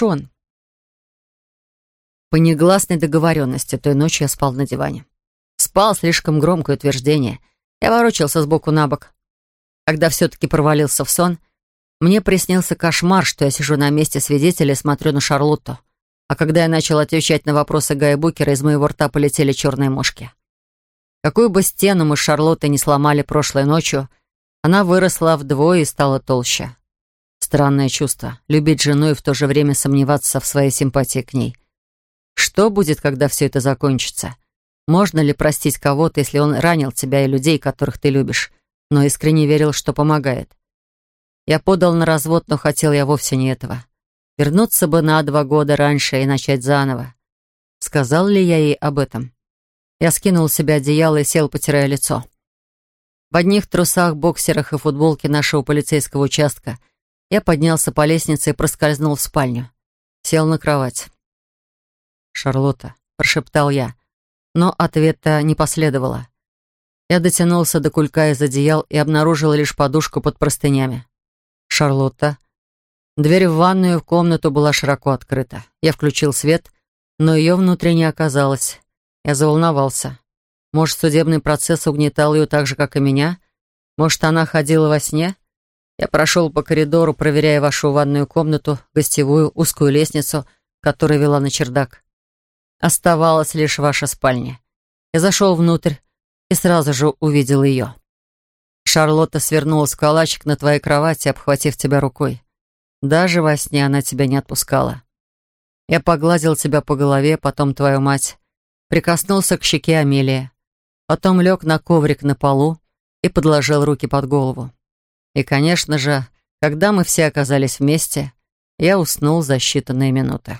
Шон. По негласной договоренности той ночью я спал на диване. Спал слишком громкое утверждение. Я ворочался сбоку на бок. Когда все-таки провалился в сон, мне приснился кошмар, что я сижу на месте свидетеля и смотрю на Шарлотту. А когда я начал отвечать на вопросы Гая Букера, из моего рта полетели черные мошки. Какую бы стену мы с Шарлоттой не сломали прошлой ночью, она выросла вдвое и стала толще. Странное чувство — любить жену и в то же время сомневаться в своей симпатии к ней. Что будет, когда все это закончится? Можно ли простить кого-то, если он ранил тебя и людей, которых ты любишь, но искренне верил, что помогает? Я подал на развод, но хотел я вовсе не этого. Вернуться бы на два года раньше и начать заново. Сказал ли я ей об этом? Я скинул с себя одеяло и сел, потирая лицо. В одних трусах, боксерах и футболке нашего полицейского участка — я поднялся по лестнице и проскользнул в спальню. Сел на кровать. «Шарлотта», — прошептал я, но ответа не последовало. Я дотянулся до кулька из одеял и обнаружил лишь подушку под простынями. «Шарлотта». Дверь в ванную в комнату была широко открыта. Я включил свет, но ее внутри не оказалось. Я заволновался. Может, судебный процесс угнетал ее так же, как и меня? Может, она ходила во сне? Я прошел по коридору, проверяя вашу ванную комнату, гостевую, узкую лестницу, которая вела на чердак. Оставалась лишь ваша спальня. Я зашел внутрь и сразу же увидел ее. Шарлотта свернулась в калачик на твоей кровати, обхватив тебя рукой. Даже во сне она тебя не отпускала. Я погладил тебя по голове, потом твою мать. Прикоснулся к щеке Амелии. Потом лег на коврик на полу и подложил руки под голову. И, конечно же, когда мы все оказались вместе, я уснул за считанные минуты.